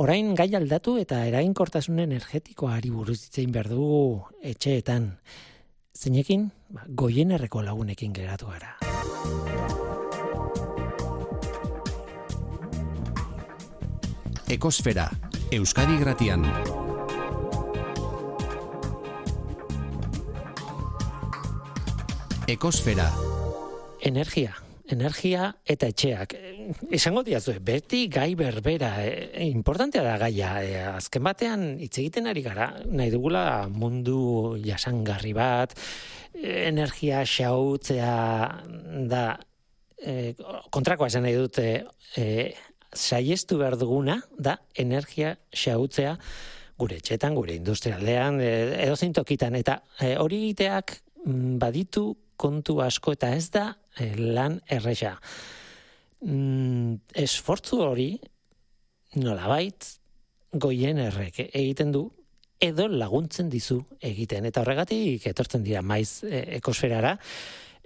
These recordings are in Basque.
orain gai aldatu eta eraginkortasun energetikoari buruz itzein behar dugu etxeetan. Zeinekin, ba, goienerreko lagunekin geratu gara. Ekosfera, Euskadi Gratian. Ekosfera. Energia, energia eta etxeak. Esango diazu, beti gai berbera, e, importantea da gaia. E, azken batean, hitz egiten ari gara, nahi dugula mundu jasangarri bat, energia xautzea da, e, kontrakoa esan nahi dute, e, saiestu behar duguna da energia xautzea gure etxetan, gure industrialdean, edo tokitan. Eta hori egiteak mm, baditu kontu asko eta ez da lan erresa. Mm, esfortzu hori nolabait goien errek egiten du edo laguntzen dizu egiten. Eta horregatik etortzen dira maiz e, ekosferara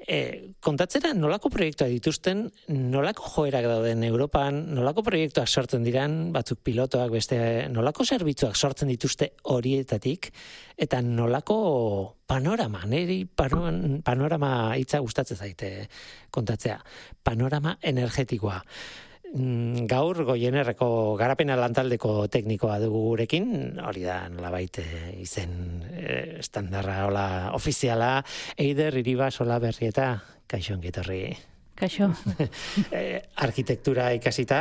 e, kontatzera nolako proiektua dituzten, nolako joerak dauden Europan, nolako proiektuak sortzen diran, batzuk pilotoak beste, nolako zerbitzuak sortzen dituzte horietatik, eta nolako panorama, niri panorama hitza gustatzen zaite kontatzea, panorama energetikoa. Mm, gaur goienerreko garapena lantaldeko teknikoa dugu gurekin, hori da nolabait eh, izen e, estandarra hola ofiziala, Eider Iriba Sola Berrieta, kaixo ongitorri. Kaixo. e, arkitektura ikasita,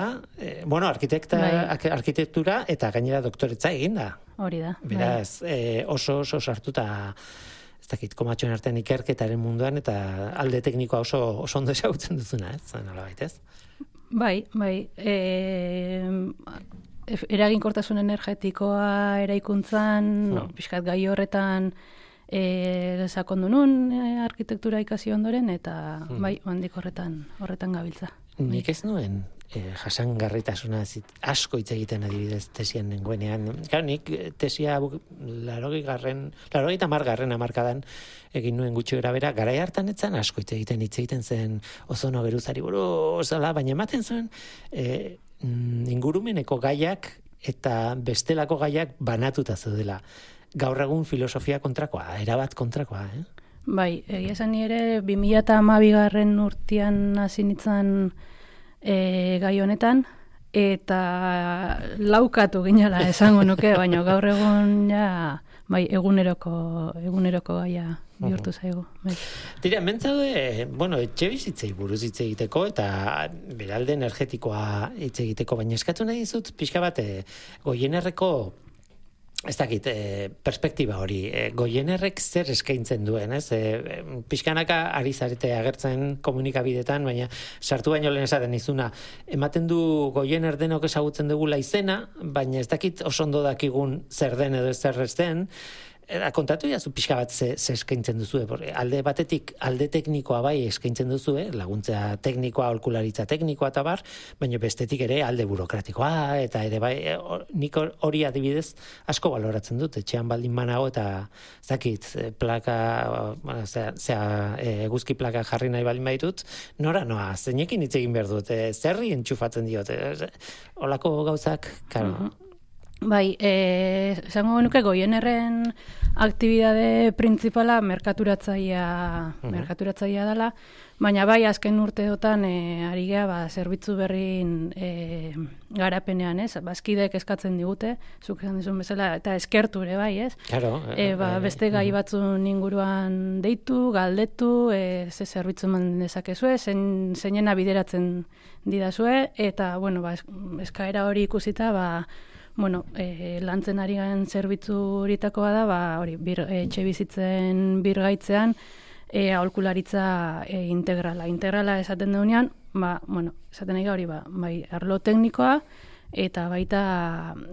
bueno, arkitekta, bai. arkitektura eta gainera doktoretza eginda. Hori da. Beraz, bai. oso oso sartuta ez dakit komatxoen artean ikerketaren munduan eta alde teknikoa oso, oso ondo esagutzen duzuna, ez? Zan, ez? Bai, bai. E, eraginkortasun energetikoa eraikuntzan, no. pixkat gai horretan e, sakondu nun e, arkitektura ikasi ondoren, eta hmm. bai, handik horretan, horretan gabiltza. Nik ez nuen e, jasangarritasuna asko hitz egiten adibidez tesian nengoenean. Claro, nik tesia larogei garren, larogei tamar garren amarkadan egin nuen gutxi gara bera, gara hartan etzan asko hitz egiten hitz egiten zen ozono geruzari buru, zala, baina ematen zuen e, ingurumeneko gaiak eta bestelako gaiak banatuta zeudela. Gaur egun filosofia kontrakoa, erabat kontrakoa, eh? Bai, egia esan ere, 2008 garren urtean hasi nintzen e, gai honetan, eta laukatu ginela esango nuke, baina gaur egun ja, bai, eguneroko, eguneroko gaia bihurtu zaigu. Bai. Tira, mentzaude, bueno, etxe bizitzei buruz hitz egiteko eta beralde energetikoa hitz egiteko, baina eskatu nahi dizut pixka bat e, goienerreko ez dakit, e, perspektiba hori, e, goienerrek zer eskaintzen duen, ez? E, pixkanaka ari zarete agertzen komunikabidetan, baina sartu baino lehen esaten izuna, ematen du goiener denok ezagutzen dugula izena, baina ez dakit oso ondo dakigun zer den edo zer ez den, Eta kontatu jazu pixka bat ze, ze eskaintzen duzu, alde batetik, alde teknikoa bai eskaintzen duzu, laguntza teknikoa, olkularitza teknikoa eta bar, baina bestetik ere alde burokratikoa, eta ere bai, e, nik hori adibidez asko baloratzen dut, etxean baldin manago eta zakit, e, plaka, bueno, e, eguzki plaka jarri nahi baldin baitut, nora noa, zeinekin hitz egin behar dut, e, zerri entxufatzen diot, e, olako gauzak, karo, mhm. Bai, eh, esango nuke goienerren aktibidade printzipala merkaturatzaia, uh merkaturatzaia dela, baina bai azken urteotan e, ari gea ba, zerbitzu berrin e, garapenean, ez? Bazkideek eskatzen digute, zuk esan dizun bezala, eta eskertu ere bai, ez? Claro, e, ba, beste gai batzun inguruan deitu, galdetu, e, ze zerbitzu man dezakezue, zen, zeinena bideratzen didazue, eta, bueno, ba, eskaera hori ikusita, ba, bueno, e, lantzen ari garen zerbitzu horitakoa da, ba, hori, bir, e, etxe bizitzen birgaitzean, e, aholkularitza e, integrala. Integrala esaten deunean, ba, bueno, esaten nahi hori, ba, bai, arlo teknikoa, eta baita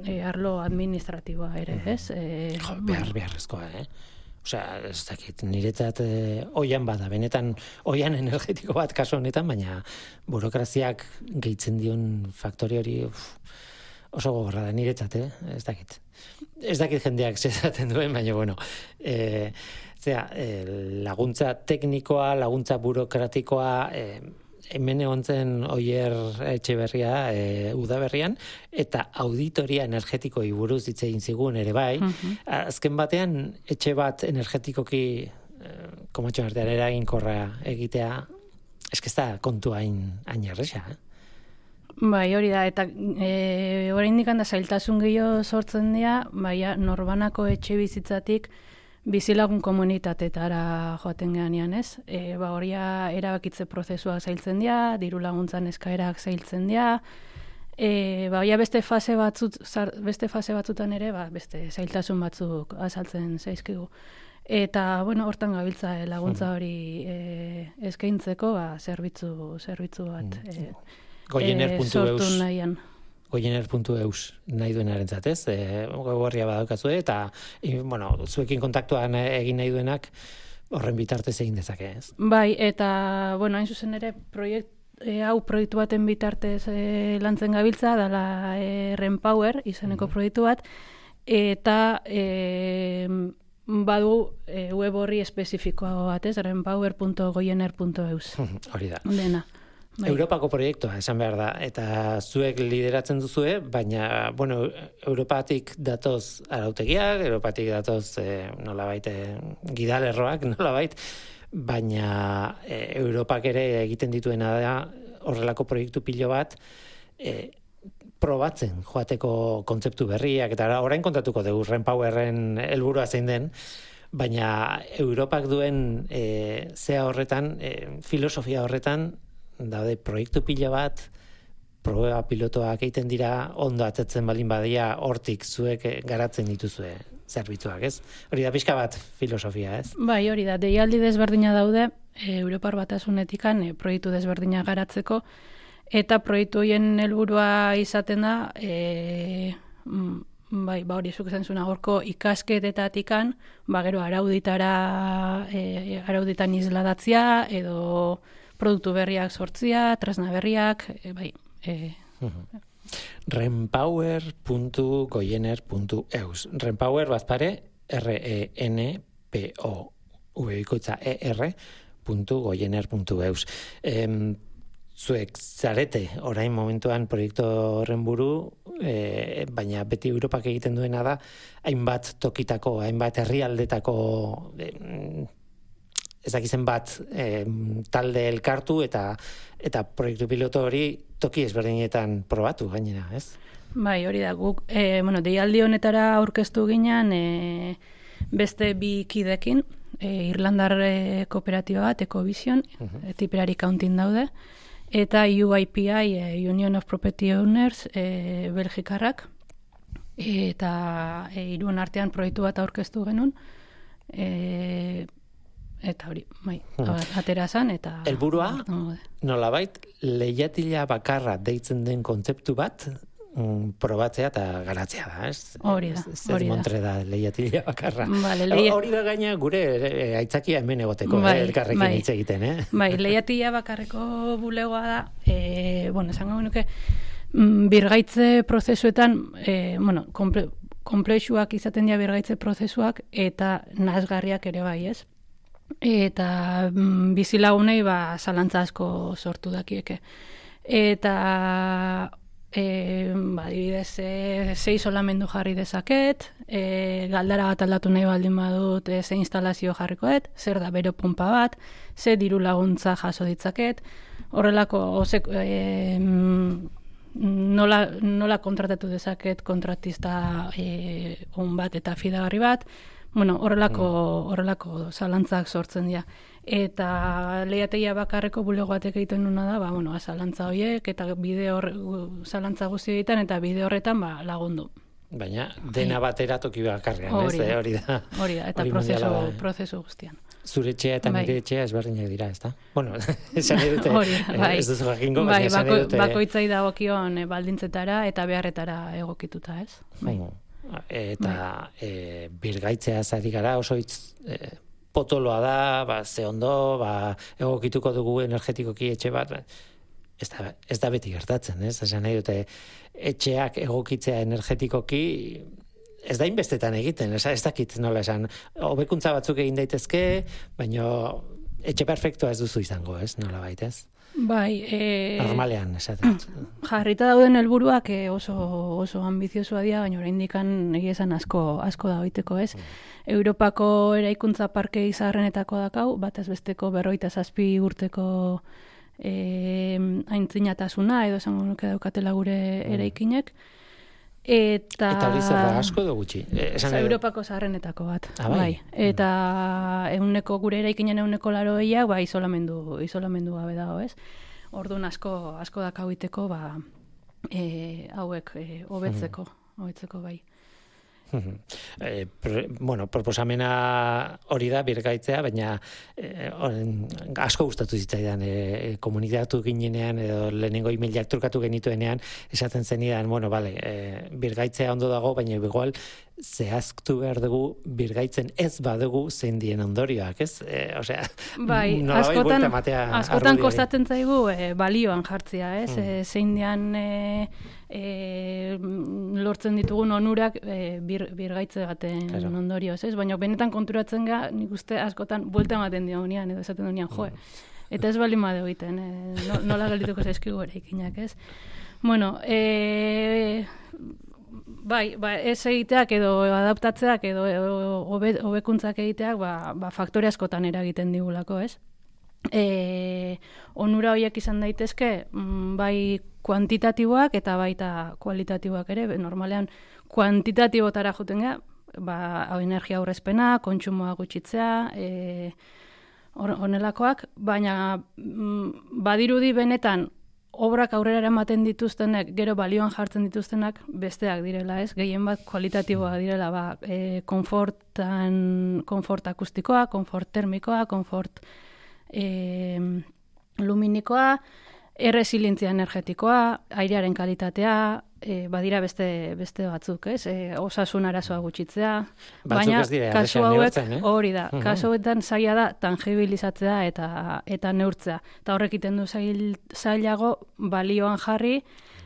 e, arlo administratiboa ere, ez? E, jo, behar, beharrezkoa, eh? Osea, ez dakit, niretzat eh, oian bada, benetan oian energetiko bat kaso honetan, baina burokraziak gehitzen dion faktori hori, uf, oso gogorra da niretzat, eh? ez dakit. Ez dakit jendeak zezaten duen, baina bueno, e, zera, e, laguntza teknikoa, laguntza burokratikoa, e, hemen egon zen oier etxe berria, e, udaberrian, eta auditoria energetiko buruz hitz egin zigun ere bai. Azken batean, etxe bat energetikoki e, komatxo artean eraginkorra egitea, eskesta kontu hain, hain erresa, eh? Bai, hori da, eta e, orain da zailtasun gehiago sortzen dira, bai, norbanako etxe bizitzatik, bizilagun komunitatetara joaten geanean, ez? E, ba, horia erabakitze prozesua zailtzen dira, diru laguntzan eskaerak zailtzen dira, e, ba, horia beste fase batzut, beste fase batzutan ere, ba, beste zailtasun batzuk azaltzen zaizkigu. Eta, bueno, hortan gabiltza eh, laguntza hori e, eskaintzeko, ba, zerbitzu, zerbitzu bat. E, Goiener.eus. E, goiener.eus nahi duenaren zatez, e, gogorria badaukazue, eta, e, bueno, zuekin kontaktuan egin nahi duenak, horren bitartez egin dezake, ez? Bai, eta, bueno, hain zuzen ere, proiekt, e, hau proiektu baten bitartez e, lantzen gabiltza, dala e, Renpower, izeneko mm proiektu bat, eta e, badu e, web horri espezifikoa bat, ez? renpower.goiener.eus. Hori da. Dena. Bai. Europako proiektua, esan behar da, eta zuek lideratzen duzue, baina, bueno, Europatik datoz arautegiak, Europatik datoz e, nola baite gidalerroak, nola bait, baina e, Europak ere egiten dituena da horrelako proiektu pilo bat, e, probatzen joateko kontzeptu berriak, eta orain kontatuko dugu Renpowerren helburua zein den, baina Europak duen e, zea horretan, e, filosofia horretan, daude proiektu pila bat, proba pilotoak egiten dira, ondo atetzen balin badia, hortik zuek garatzen dituzue zerbitzuak, ez? Hori da pixka bat filosofia, ez? Bai, hori da, deialdi desberdina daude, e, Europar batasunetikan e, proiektu desberdina garatzeko, eta proiektu hoien helburua izaten da, e, bai, ba hori zuk zentzuna gorko ikasketetatikan, ba gero arauditara, e, arauditan izladatzia, edo produktu berriak sortzia, tresna berriak, e, bai. E, Renpower.goiener.eus Renpower bazpare R-E-N-P-O V-ikoitza E-R .goiener.eus Zuek zarete orain momentuan proiektu horren buru, e, baina beti Europak egiten duena da, hainbat tokitako, hainbat herrialdetako e, ez dakizen bat e, talde elkartu eta eta proiektu piloto hori toki ezberdinetan probatu gainera, ez? Bai, hori da, guk, e, bueno, deialdi honetara aurkeztu ginean e, beste bi kidekin, e, Irlandar e, kooperatiba bat, Ecovision, uh -huh. tiperari counting daude, eta UIPI, e, Union of Property Owners, e, Belgikarrak, eta e, iruen artean proiektu bat aurkeztu genuen, e, eta hori, bai, hmm. atera zan, eta... Elburua, nolabait, lehiatila bakarra deitzen den kontzeptu bat, mm, probatzea eta garatzea da, ez? Hori da, hori da. da lehiatila bakarra. Vale, Hori da gaina gure e, aitzakia hemen egoteko, bai, eh, elkarrekin bai. hitz egiten, eh? Bai, lehiatila bakarreko bulegoa da, e, bueno, esango genuke, mm, birgaitze prozesuetan, e, bueno, komple, komplexuak izaten dira birgaitze prozesuak, eta nazgarriak ere bai, ez? Eta mm, bizilagunei ba zalantza asko sortu dakieke. Eta e, ba, dibidez, e, ze isolamendu jarri dezaket, e, galdara bat aldatu nahi baldin badut, e, ze instalazio jarrikoet, zer da bero pumpa bat, ze diru laguntza jaso ditzaket, horrelako, ose, e, nola, nola kontratatu dezaket kontratista e, on bat eta fidagarri bat, bueno, horrelako, mm. horrelako zalantzak sortzen dira. Eta lehiateia bakarreko bulego batek egiten nuna da, ba, bueno, zalantza horiek, eta bide hor, zalantza guzti egiten, eta bide horretan ba, lagundu. Baina dena batera toki bakarrean, ez, eh, hori da. Hori da, eta prozesu, prozesu guztian. Zure etxea eta bai. nire etxea ezberdinak dira, ez da? Bueno, esan edute, bai. ez duzu jakingo, bai, bako, bakoitzai dagokion eh, baldintzetara eta beharretara egokituta, ez? Bai eta e, birgaitzea zari gara oso hitz e, potoloa da, ba, ze ondo, ba, egokituko dugu energetikoki etxe bat, ez da, ez da beti gertatzen, ez? Esan nahi dute, etxeak egokitzea energetikoki, ez da inbestetan egiten, ez, ez dakit nola esan, hobekuntza batzuk egin daitezke, baina etxe perfektua ez duzu izango, ez? Nola baitez? Bai, e... Normalean, esaten. Jarrita dauden helburuak e, oso oso ambiziosoa dira, baina oraindikan egia esan asko asko da hoiteko, ez? Mm. Europako eraikuntza parke izarrenetako dakau, batez besteko berroita zazpi urteko e, aintzinatasuna, edo esango nuke daukatela gure mm. Eta, eta hori zer asko edo gutxi? E, esan Europako zaharrenetako bat. Ah, bai. bai. Eta mm. euneko gure eraikinen euneko laro eiak, ba, isolamendu, isolamendu gabe dago, ez? Orduan asko, asko dakauiteko, ba, e, hauek, e, hobetzeko, mm. hobetzeko bai e, bueno, proposamena hori da birgaitzea, baina e, asko gustatu zitzaidan e, komunikatu ginenean edo lehenengo emailak trukatu genituenean esaten zenidan, bueno, vale, e, birgaitzea ondo dago, baina igual zehaztu behar dugu birgaitzen ez badugu zein dien ondorioak, ez? E, osea, bai, askotan, askotan kostatzen zaigu e, balioan jartzea, ez? Mm. E, zein dian e, e, lortzen ditugun onurak e, bir, birgaitze baten claro. ondorioz, ez? Baina benetan konturatzen ga, nik uste askotan buelta ematen dio edo esaten duenean, jo, mm. eta ez bali made egiten, e, no, nola geldituko zaizkigu ere ikinak, ez? Bueno, e, bai, ba, ez egiteak edo adaptatzeak edo hobekuntzak egiteak ba, ba, faktore askotan eragiten digulako, ez? E, onura horiek izan daitezke, mm, bai kuantitatiboak eta baita kualitatiboak ere, normalean kuantitatibotara juten gara, ba, energia aurrezpena, kontsumoa gutxitzea, e, onelakoak, baina mm, badirudi benetan obrak aurrera ematen dituztenek, gero balioan jartzen dituztenak besteak direla, ez? Gehien bat kualitatiboa direla, ba, e, konfortan, konfort akustikoa, konfort termikoa, konfort e, luminikoa, erresilientzia energetikoa, airearen kalitatea, e, badira beste beste batzuk, ez? E, osasun arazoa gutxitzea, baina kasu hauek eh? hori da. Uh Kasu hauetan saia da tangibilizatzea eta eta neurtzea. Ta horrek iten du zail, zailago balioan jarri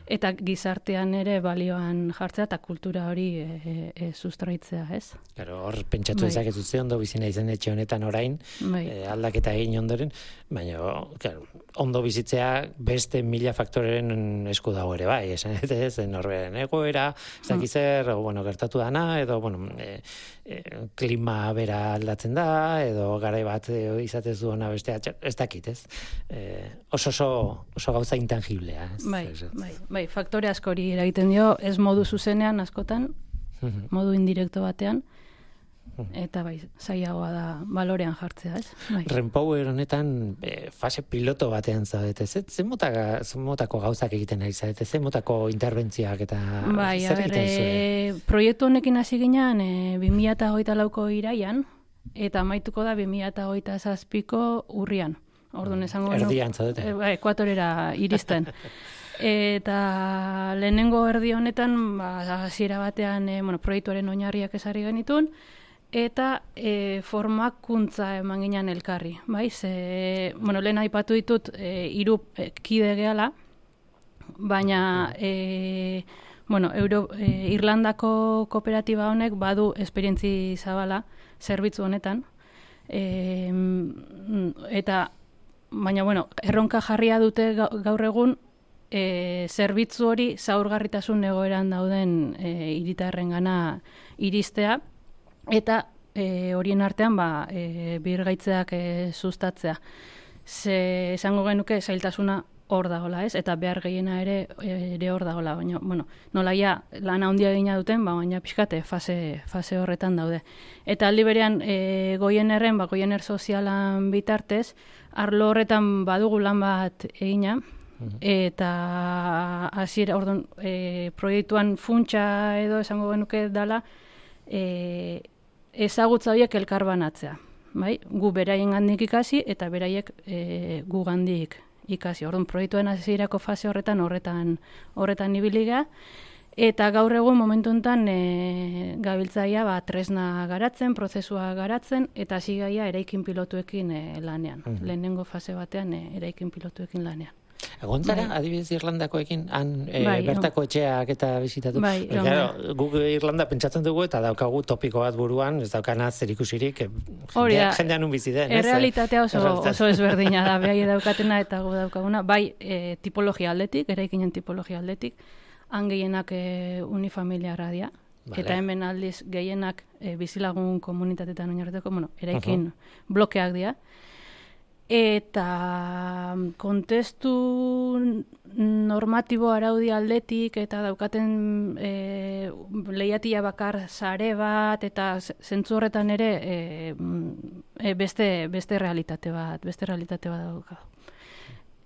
eta gizartean ere balioan jartzea eta kultura hori e, e, sustraitzea, ez? Claro, hor pentsatu bai. dezakezu ze ondo bizina izan etxe honetan orain, bai. e, aldaketa egin ondoren, baina claro, ondo bizitzea beste mila faktoreren esku dago ere bai, esan ez, norberen egoera, ez dakiz mm. bueno, gertatu dana, edo, bueno, e, e, klima bera aldatzen da, edo garai bat e, izatez du ona bestea, ez dakit, ez? E, oso, oso, oso gauza intangiblea, ez? Bai, bai, bai, faktore askori eragiten dio, ez modu zuzenean askotan, mhm. modu indirekto batean, eta bai, zaiagoa da balorean jartzea, ez? Bai. Renpower honetan e, fase piloto batean zaudete, ez? Ze motaka, motako gauzak egiten ari zaudete, ze motako interbentzioak eta bai, zer egiten zuen? proiektu honekin hasi ginean e, 2008 lauko iraian, eta maituko da 2008 zazpiko urrian. Orduan mm. esango Erdian zaudete. E, bai, ekuatorera iristen. eta lehenengo erdi honetan, ba, hasiera batean, e, bueno, proiektuaren oinarriak esari genitun, eta e, formakuntza eman ginen elkarri, bai? Ze, bueno, lehen aipatu ditut e, iru e, kide gehala, baina e, bueno, Euro, e, Irlandako kooperatiba honek badu esperientzi zabala zerbitzu honetan, e, eta baina bueno, erronka jarria dute gaur egun e, zerbitzu hori zaurgarritasun egoeran dauden e, iritarren gana iristea, eta e, horien artean ba, e, birgaitzeak e, sustatzea. Ze esango genuke zailtasuna hor dagoela, ez? Eta behar gehiena ere ere hor dagoela, baina bueno, nolaia lana handia egina duten, ba baina pixkate fase, fase horretan daude. Eta aldi berean e, goienerren, ba goiener sozialan bitartez, arlo horretan badugu lan bat egina, eta hasiera ordon e, proiektuan funtsa edo esango genuke dala e, ezagutza horiek elkar banatzea. Bai? Gu beraien gandik ikasi eta beraiek e, gu gandik ikasi. Orduan proiektuen hasierako fase horretan horretan horretan ibiliga eta gaur egun momentu hontan e, gabiltzaia ba tresna garatzen, prozesua garatzen eta hasi gaia eraikin pilotuekin e, lanean. Mm Lehenengo fase batean e, eraikin pilotuekin lanean. Egontzara, Bai. adibidez Irlandakoekin, han e, Bai, bertako etxeak eta bizitatu. Bai, egon claro, guk Irlanda pentsatzen dugu eta daukagu topiko bat buruan, ez daukana zerikusirik, e, Hori da. jendea- jendean un bizi den. ez? Errealitatea oso, Errealitate- oso ezberdina da, behai daukatena eta gu daukaguna. Bai, e, tipologia aldetik, eraikinen tipologia aldetik, han gehienak e, unifamiliarra dira. Vale. Eta hemen aldiz gehienak e, bizilagun komunitatetan oinarriteko, bueno, eraikin blokeak dira. Eta mm, kontestu normatibo araudi aldetik eta daukaten e, lehiatia bakar sare bat eta zentzu horretan ere e, mm, e, beste, beste realitate bat, beste realitate bat dauka.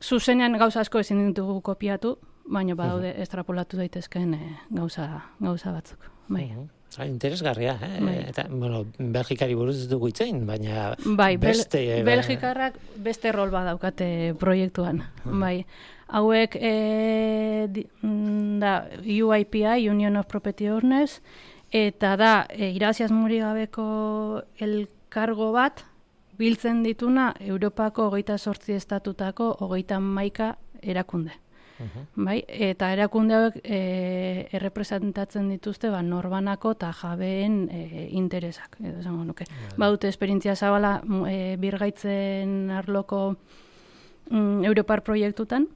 Zuzenean gauza asko ezin ditugu kopiatu, baina badaude estrapolatu daitezkeen e, gauza, gauza batzuk. Bai. Mhm. Ah, interesgarria, eh? Bai. Eta, bueno, Belgikari buruz ez dugu itzein, baina Bai, Bel beste... eh, Belgikarrak beste rol bat daukate proiektuan. Bai. Hauek e, di, mm, da UIPI, Union of Property Owners, eta da e, iraziaz muri gabeko elkargo bat, biltzen dituna Europako hogeita sortzi estatutako hogeita maika erakunde. Bai, eta erakunde hauek e, errepresentatzen dituzte ba, norbanako eta jabeen e, interesak, edo esango nuke. Baute esperientzia zabala e, birgaitzen arloko mm, Europar proiektutan,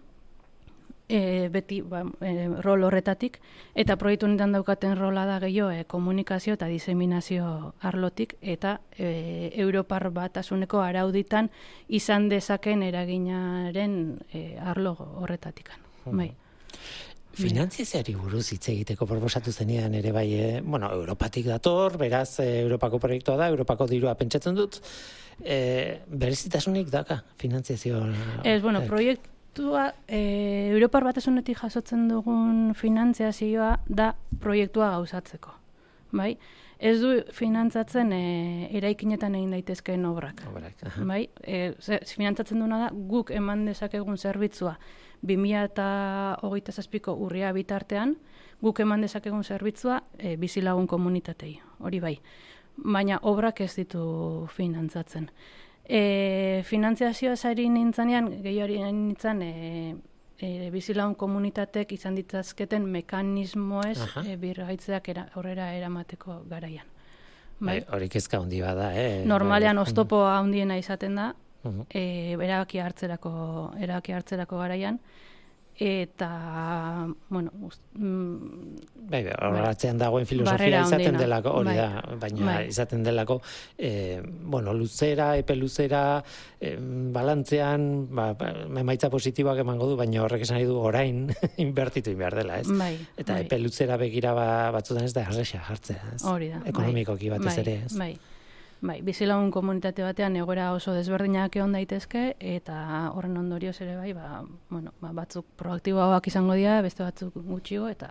e, beti ba, e, rol horretatik, eta proiektu honetan daukaten rola da gehiago e, komunikazio eta diseminazio arlotik, eta e, Europar batasuneko arauditan izan dezaken eraginaren e, arlo horretatikan. Bai. Finantziazioari buruz hitz egiteko proposatu zenidan ere bai, e, bueno, Europatik dator, beraz, e, Europako proiektua da, Europako dirua pentsatzen dut, e, berezitasunik daka, finantziazio... Ez, bueno, eh, proiektua, e, Europar batasunetik jasotzen dugun finantziazioa da proiektua gauzatzeko. Bai? Ez du finantzatzen e, eraikinetan egin daitezkeen obrak. Obrak, aha. Bai? E, ze, finantzatzen duna da guk eman dezakegun zerbitzua 2008 zazpiko urria bitartean, guk eman dezakegun zerbitzua e, bizilagun komunitatei, hori bai. Baina obrak ez ditu finantzatzen. E, finantziazioa zari nintzanean, gehiari nintzen, e, e, bizilagun komunitatek izan ditzazketen mekanismoez e, birgaitzeak era, aurrera eramateko garaian. Bai, hori kezka handi bada, eh? Normalean Bai, oztopoa handiena izaten da, mhm. e, erabaki hartzerako erabaki hartzerako garaian eta bueno, gust- mm, Bai, bai, hor atzean dagoen filosofia izaten delako, hori Bai. da, baina Bai. izaten delako, e, bueno, luzera, epe luzera, e, balantzean, ba, ba, emaitza positiboak emango du, baina horrek esan du orain inbertitu behar dela, ez? bai, Eta bai. epe luzera begira ba, batzutan ez da erresa jartzea, ez? Hori da. bai. Ekonomikoki batez bai, ere, ez? Bai. Bai, bizilagun komunitate batean egoera oso desberdinak egon daitezke eta horren ondorioz ere bai, ba, bueno, ba, batzuk proaktiboak izango dira, beste batzuk gutxiago eta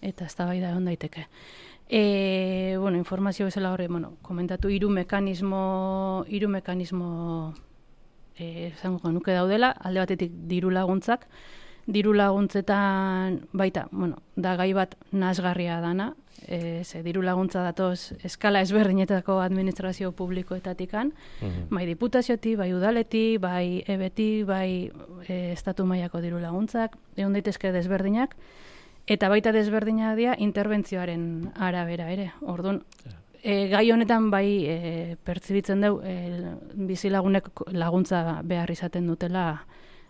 eta eztabaida egon daiteke. E, bueno, informazio bezala horre, bueno, komentatu hiru mekanismo, hiru mekanismo eh esango nuke daudela, alde batetik diru laguntzak, diru laguntzetan baita, bueno, da gai bat nasgarria dana, e, ze diru laguntza datoz eskala ezberdinetako administrazio publikoetatikan, Mhm. bai diputaziotik, bai udaleti, bai ebeti, bai e, estatu mailako diru laguntzak, egon daitezke desberdinak, eta baita desberdinak dira interbentzioaren arabera ere. Orduan, e, gai honetan bai e, pertsibitzen dugu e, bizilagunek laguntza behar izaten dutela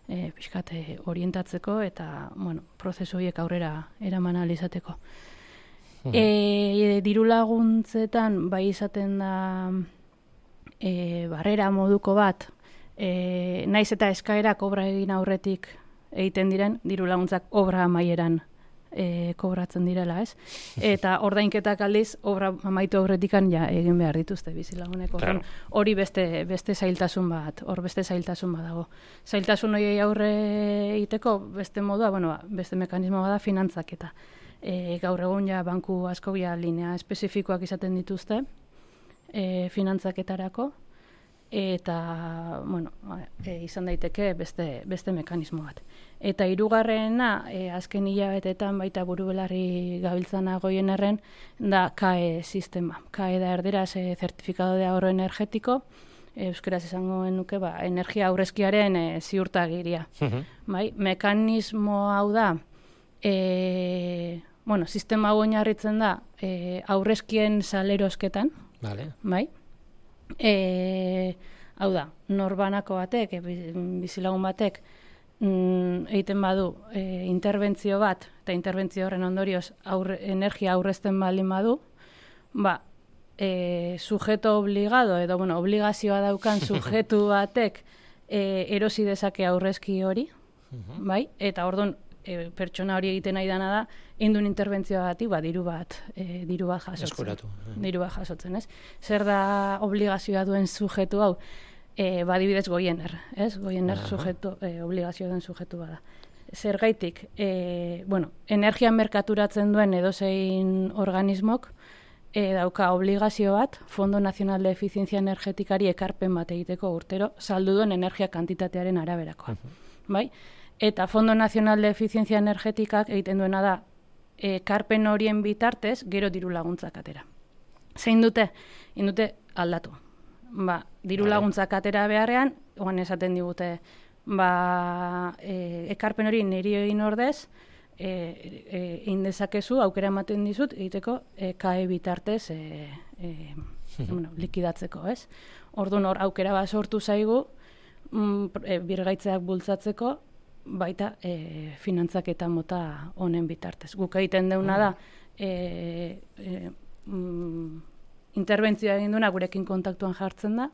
e, pixkat e, orientatzeko eta bueno, prozesu horiek aurrera eraman ahal izateko. E, diru laguntzetan bai izaten da e, barrera moduko bat, e, naiz eta eskaerak obra egin aurretik egiten diren, diru laguntzak obra amaieran e, kobratzen direla, ez? Eta ordainketak aldiz, obra amaitu aurretikan ja egin behar dituzte bizilagunek. Claro. Hori beste, beste zailtasun bat, hor beste zailtasun bat dago. Zailtasun horiei aurre egiteko beste modua, bueno, beste mekanismo bada finantzaketa. E, gaur egun ja banku asko ja linea espezifikoak izaten dituzte e, finantzaketarako eta bueno, e, izan daiteke beste, beste mekanismo bat. Eta hirugarrena e, azken hilabetetan baita burubelarri gabiltzana goien erren da KAE sistema. KAE da erderaz e, zertifikado de ahorro energetiko, euskaraz esango nuke, ba, energia aurrezkiaren e, ziurtagiria. Mhm. Bai, mekanismo hau da, e, bueno, sistema hau oinarritzen da e, aurrezkien salerosketan, Vale. bai? E, hau da, norbanako batek, e, bi- bizilagun batek, mm, egiten badu e, interbentzio bat, eta interbentzio horren ondorioz aurre, energia aurrezten baldin badu, ba, e, sujeto obligado, edo, bueno, obligazioa daukan sujetu batek e, erosi dezake aurrezki hori, bai? Eta orduan, e, pertsona hori egiten nahi dana da, indun interbentzioagatik, ba, diru bat, e, diru bat jasotzen. Eskuratu. Diru bat jasotzen, ez? Zer da obligazioa duen sujetu hau? E, badibidez goiener, ez? Goiener Aha. sujetu, e, obligazioa duen sujetu bada. Zergaitik, e, bueno, energia merkaturatzen duen edozein organismok, e, dauka obligazio bat, Fondo Nacional de Eficiencia Energetikari ekarpen bat egiteko urtero, saldu duen energia kantitatearen araberakoa. Bai? Eta Fondo Nacional de Eficiencia Energetikak egiten duena da, ekarpen horien bitartez, gero diru laguntzak atera. Zein dute? Indute aldatu. Ba, diru Vale. laguntzak atera beharrean, oan esaten digute, ba, e, ekarpen hori niri egin ordez, e, e, indezakezu, aukera ematen dizut, egiteko e, kae bitartez e, e, bueno, likidatzeko, ez? Orduan hor aukera bat sortu zaigu, mm, e, birgaitzeak bultzatzeko, baita e, finantzaketa mota honen bitartez. Guk egiten deuna da, e, e, mm, interbentzioa egin duena gurekin kontaktuan jartzen da,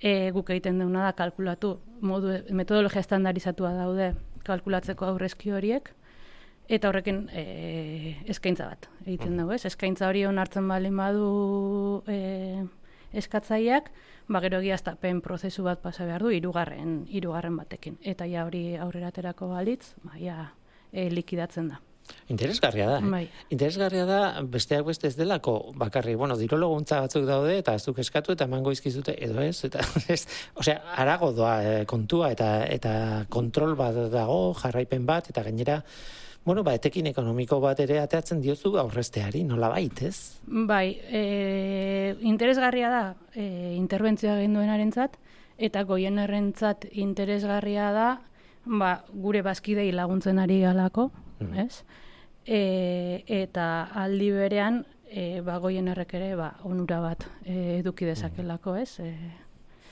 e, guk egiten deuna da kalkulatu, modu, metodologia estandarizatua daude kalkulatzeko aurrezki horiek, eta horrekin e, eskaintza bat egiten dugu, ez? Eskaintza hori onartzen baldin badu e, eskatzaileak, ba gero egiaztapen prozesu bat pasa behar du hirugarren hirugarren batekin eta ja hori aurrera aterako balitz, ba ja e, likidatzen da. Interesgarria da. Eh? Bai. Interesgarria da besteak beste ez delako bakarri, bueno, dirologuntza batzuk daude eta zuk eskatu eta emango izkizute edo ez, eta ez, osea, arago doa eh, kontua eta eta kontrol bat dago, jarraipen bat eta gainera Bueno, ba, etekin ekonomiko bat ere ateatzen diozu aurrezteari, nola bait, ez? Bai, e, interesgarria da e, interbentzioa egin duenarentzat eta goienerrentzat interesgarria da ba, gure bazkidei laguntzen ari galako, Mhm. ez? E, eta aldi berean e, ba, goienerrek ere ba, onura bat e, eduki dezakelako, ez? E,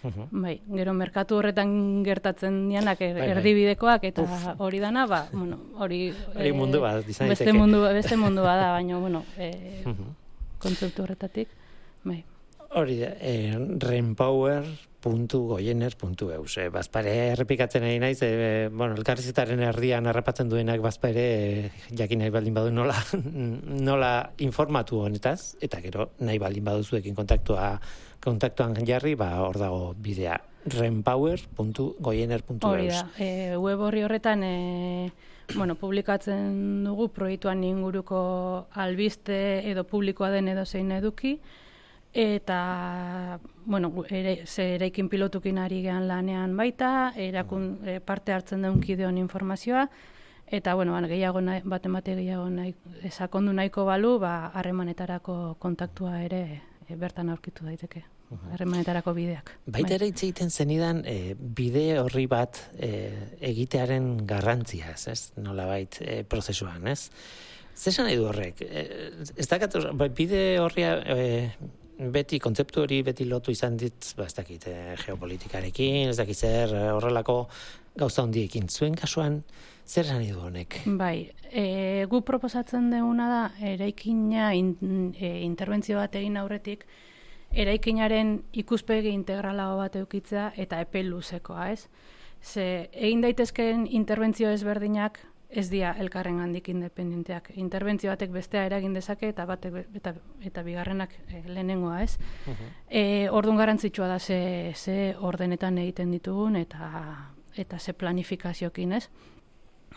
Mhm. Bai, gero merkatu horretan gertatzen dianak er, Bai, bai. erdibidekoak eta hori dana, ba, bueno, hori... Eh, mundu bat Beste daiteke. mundu, beste mundu bada, baina, bueno, eh, Mhm. kontzeptu horretatik, bai. Hori da, eh, renpower.goiener.eus. Eh, bazpare errepikatzen nahi naiz, eh, bueno, elkarrizitaren erdian errapatzen duenak bazpare eh, jakin nahi baldin badu nola, nola informatu honetaz, eta gero nahi baldin baduzuekin kontaktua kontaktuan jarri, ba hor dago bidea. renpower.goiener.eus. Hori da, e, web horri horretan, e, bueno, publikatzen dugu proiektuan inguruko albiste edo publikoa den edo zein eduki, eta, bueno, ere, ze eraikin pilotukin ari gehan lanean baita, erakun, e, parte hartzen duen kideon informazioa, eta, bueno, ban, gehiago nahi, bat emate gehiago nahi, sakondu nahiko balu, ba, harremanetarako kontaktua ere e, bertan aurkitu daiteke, harremanetarako bideak. Baita Bai. ere hitz egiten zenidan e, bide horri bat e, egitearen garrantziaz, ez? Nolabait e, prozesuan, ez? Zesan nahi du horrek? E, ez dakat, ba, bide horria e, beti, kontzeptu hori beti lotu izan dit, ba, ez dakit, e, geopolitikarekin, ez dakit zer, horrelako gauza handiekin. Zuen kasuan, zer esan du honek? Bai, e, gu proposatzen deguna da, eraikina in, e, interbentzio bat egin aurretik, eraikinaren ikuspegi integralago bat eukitzea eta epe luzekoa, ez? Ze egin daitezkeen interbentzio ezberdinak ez dira elkarren handik independenteak. Interbentzio batek bestea eragin dezake eta batek eta, eta bigarrenak e, lehenengoa, ez? E, ordun garrantzitsua da ze, ze ordenetan egiten ditugun eta eta ze planifikaziokin, ez?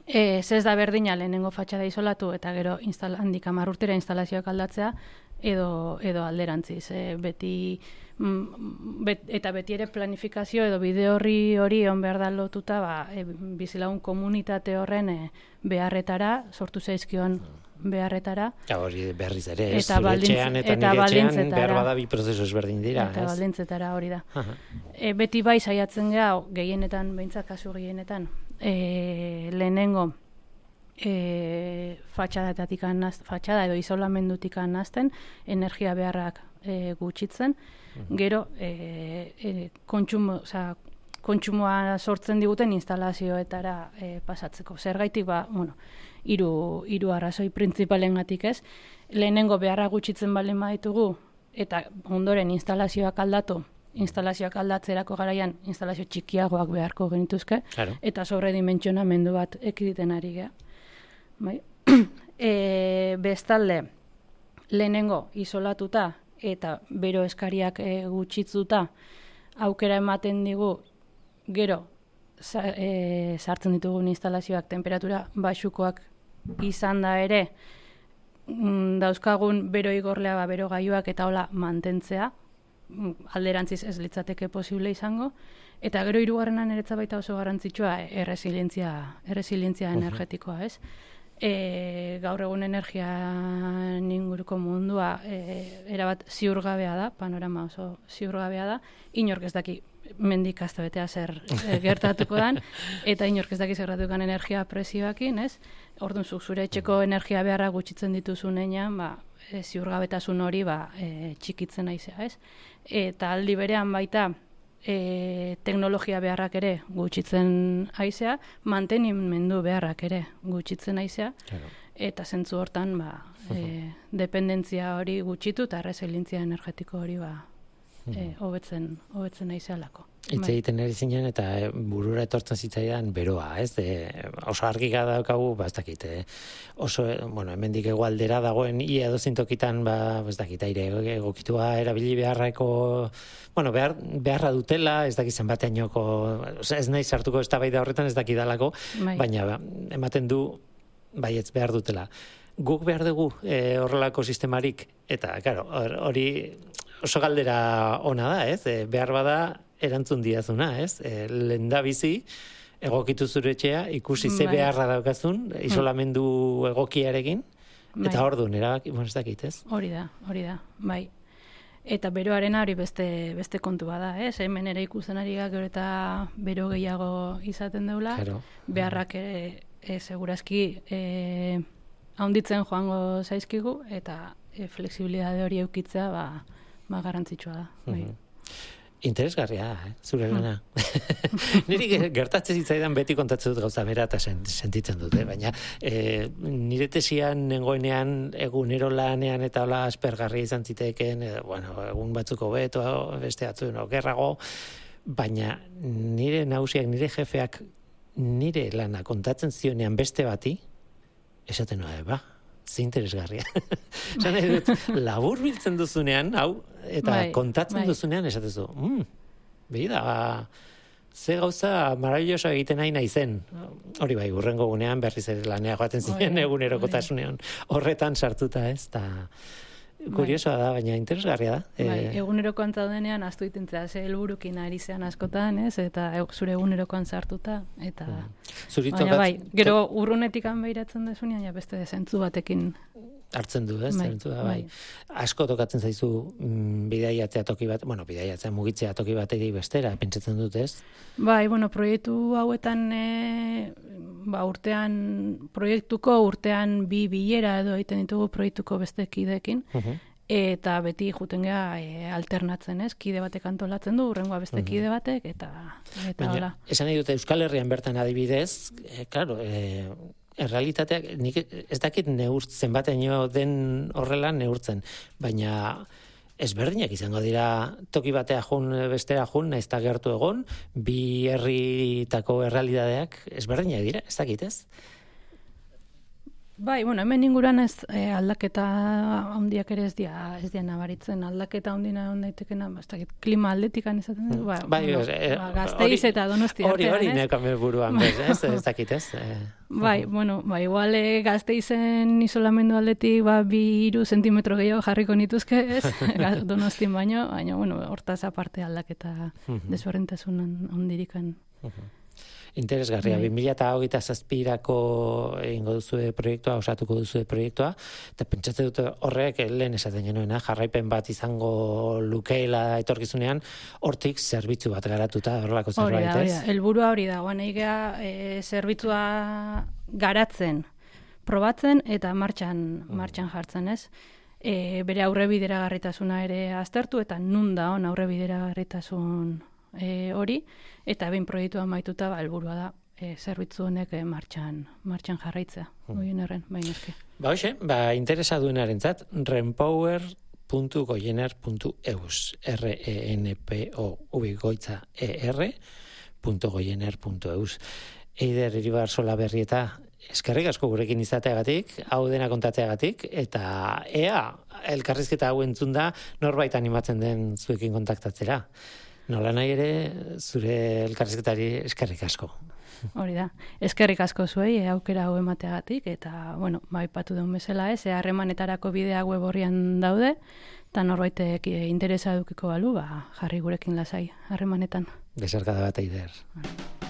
E, ez da berdina lehenengo fatxada isolatu eta gero instal, handik amar urtera instalazioak aldatzea edo, edo alderantziz. E, beti, mm, bet, eta beti ere planifikazio edo bide horri hori on behar da lotuta ba, e, bizilagun komunitate horren e, beharretara sortu zaizkion beharretara. Ja, hori berriz ere, ez, Eta zure baldintz- etxean eta, eta nire etxean baldintzetara. behar bada bi prozesu ezberdin dira, eta ez? baldintzetara hori da. Aha. E, beti bai saiatzen geha, gehienetan, behintzat kasu gehienetan, e, lehenengo e, fatxadatatik anaz, fatxada edo isolamendutik anazten, energia beharrak e, gutxitzen, gero e, e, kontsumo, oza, kontsumoa sortzen diguten instalazioetara e, pasatzeko. Zergaitik ba, bueno, hiru hiru arrazoi printzipalen ez, lehenengo beharra gutxitzen balen baditugu, eta ondoren instalazioak aldatu, instalazioak aldatzerako garaian instalazio txikiagoak beharko genituzke, Claro. eta sobredimentsionamendu bat ekiditen ari gea. Bai? e, bestalde, lehenengo isolatuta eta bero eskariak e, gutxitzuta aukera ematen digu gero sa, e, sartzen ditugun instalazioak temperatura baxukoak izan da ere mm, dauzkagun bero igorlea ba, bero gaiuak eta hola mantentzea alderantziz ez litzateke posible izango eta gero hirugarrena niretza baita oso garrantzitsua e, erresilientzia erresilientzia energetikoa, ez? E, gaur egun energia inguruko mundua e, erabat ziurgabea da, panorama oso ziurgabea da, inork ez daki mendik betea zer e, gertatuko dan, eta inork ez daki zer energia presioakin, ez? Orduan, zure etxeko energia beharra gutxitzen dituzunean, ba, e, ziurgabetasun hori ba, e, txikitzen naizea, ez? Eta aldi berean baita, e, teknologia beharrak ere gutxitzen aizea, mantenimendu beharrak ere gutxitzen aizea, Claro. eta zentzu hortan ba, e, dependentzia hori gutxitu eta resilientzia energetiko hori ba, e, hobetzen hobetzen aizealako. Hitz Bai. egiten ari zinen eta e, burura etortzen zitzaidan beroa, ez? E, oso argi daukagu, ba, ez dakit, e, oso, e, bueno, hemendik hegoaldera dagoen ia edozein tokitan, ba, ez dakit, aire egokitua erabili beharrako, bueno, behar, beharra dutela, ez dakit zenbateainoko, ez nahi sartuko eztabaida horretan ez dakidalako, Bai. baina ba, ematen du baietz behar dutela. Guk behar dugu e, horrelako sistemarik, eta, claro, hor- hori oso galdera ona da, ez? E, behar bada erantzun diazuna, ez? E, lenda bizi, egokitu zure etxea, ikusi ze Bai. beharra daukazun, isolamendu egokiarekin, eta Bai. orduan, erabaki, bueno, ez dakit, ez? Hori da, hori da, bai. Eta beroaren hori beste, beste kontua da, ez? Hemen ere ikusten ari gero eta bero gehiago izaten deula. Claro. Beharrak ere, e, segurazki, e, haunditzen joango zaizkigu, eta e, fleksibilidade hori eukitzea, ba, ba garrantzitsua da. Bai. Mhm. Interesgarria, da, eh? zure lana. Niri ge- gertatzen zitzaidan beti kontatzen dut gauza bera eta sen- sentitzen dute, baina e, nire tesian nengoenean egunero lanean eta hola aspergarri izan ziteken, edo, bueno, egun batzuko beto, beste batzuen okerrago, baina nire nausiak, nire jefeak nire lana kontatzen zionean beste bati, esaten noa, ba, ze interesgarria. Nahi dut, labur biltzen duzunean, hau, eta Bai, kontatzen bai. duzunean esaten zu, mm, behi da, ba, ze gauza maravilloso egiten nahi naizen. Hori bai, urrengo gunean berriz ere lanea joaten ziren da, egunerokotasunean horretan sartuta ez, eta kuriosoa da, baina interesgarria da. Bai, Eh, egunerokoan zaudenean aztu itentzea, ze helburukin ari zean askotan, ez? Eta e, zure egunerokoan sartuta, eta... zuri Baina bai, gero urrunetik behiratzen desunean, ja beste zentzu batekin. Hartzen du, ez? Bai, Zentzua, bai. bai. Asko tokatzen zaizu mm, bidaiatzea toki bat, bueno, bidaiatzea mugitzea toki batetik bestera, pentsatzen dut, ez? Bai, bueno, proiektu hauetan, e, ba, urtean, proiektuko urtean bi bilera edo egiten ditugu proiektuko beste kideekin, Mhm. eta beti juten gea e, alternatzen, ez? Kide batek antolatzen du, urrengoa beste kide batek, eta, eta Baina, hola. esan nahi dute Euskal Herrian bertan adibidez, e, claro, e, errealitateak, nik ez dakit neurtzen bateño den horrela neurtzen, baina ezberdinak izango dira toki batea jun bestera jun, naiz gertu egon, bi herritako errealitateak ezberdinak dira, ez dakit ez? Bai, bueno, hemen inguruan ez eh, aldaketa handiak ere ez dia, ez dia nabaritzen. Aldaketa handina on daitekena, ba, ez dakit, klima aldetikan esaten dut, ba, Bai, bueno, eh, ba, gazteiz eta donosti Hori, hori, nekame buruan, bez, ez, ez dakit ez? Eh, Bai, bueno, ba, igual eh, gazteizen isolamendu aldetik ba, bi iru zentimetro gehiago jarriko nituzke, ez? Donostin baino, baina, bueno, hortaz aparte aldaketa desberdintasun handirikan. Interesgarria. Bai. 2008 zazpirako egingo duzue proiektua, osatuko duzue proiektua, eta pentsatze dute horrek lehen esaten genuena, jarraipen bat izango lukeela etorkizunean, hortik zerbitzu bat garatuta horrelako Hori zerbait, hori ez? da. Helburua hori da, guan egea e, zerbitzua garatzen, probatzen eta martxan, martxan jartzen, ez? E, bere aurre bideragarritasuna ere aztertu eta nun da on aurre bideragarritasun e, hori eta behin proiektua maituta ba helburua da e, zerbitzu honek e, martxan martxan jarraitzea. Mm. erren, baina eske. Ba, hoxe, ba, interesa duenarentzat, renpower.goiener.eus, R-E-N-P-O, goitza E-R, punto goiener.eus. Eider iribar sola berrieta, eskerrik asko gurekin izateagatik, hau dena kontatzeagatik, eta ea, elkarrizketa hau entzun da, norbait animatzen den zuekin kontaktatzera. Nola nahi ere, zure elkarrizketari eskerrik asko. Hori da. Eskerrik asko zuei e, aukera hau emateagatik eta bueno, ba aipatu duen bezala, ez, e, harremanetarako bidea web horrian daude eta norbaitek e, interesa edukiko balu, ba jarri gurekin lasai harremanetan. Besarkada bat eider.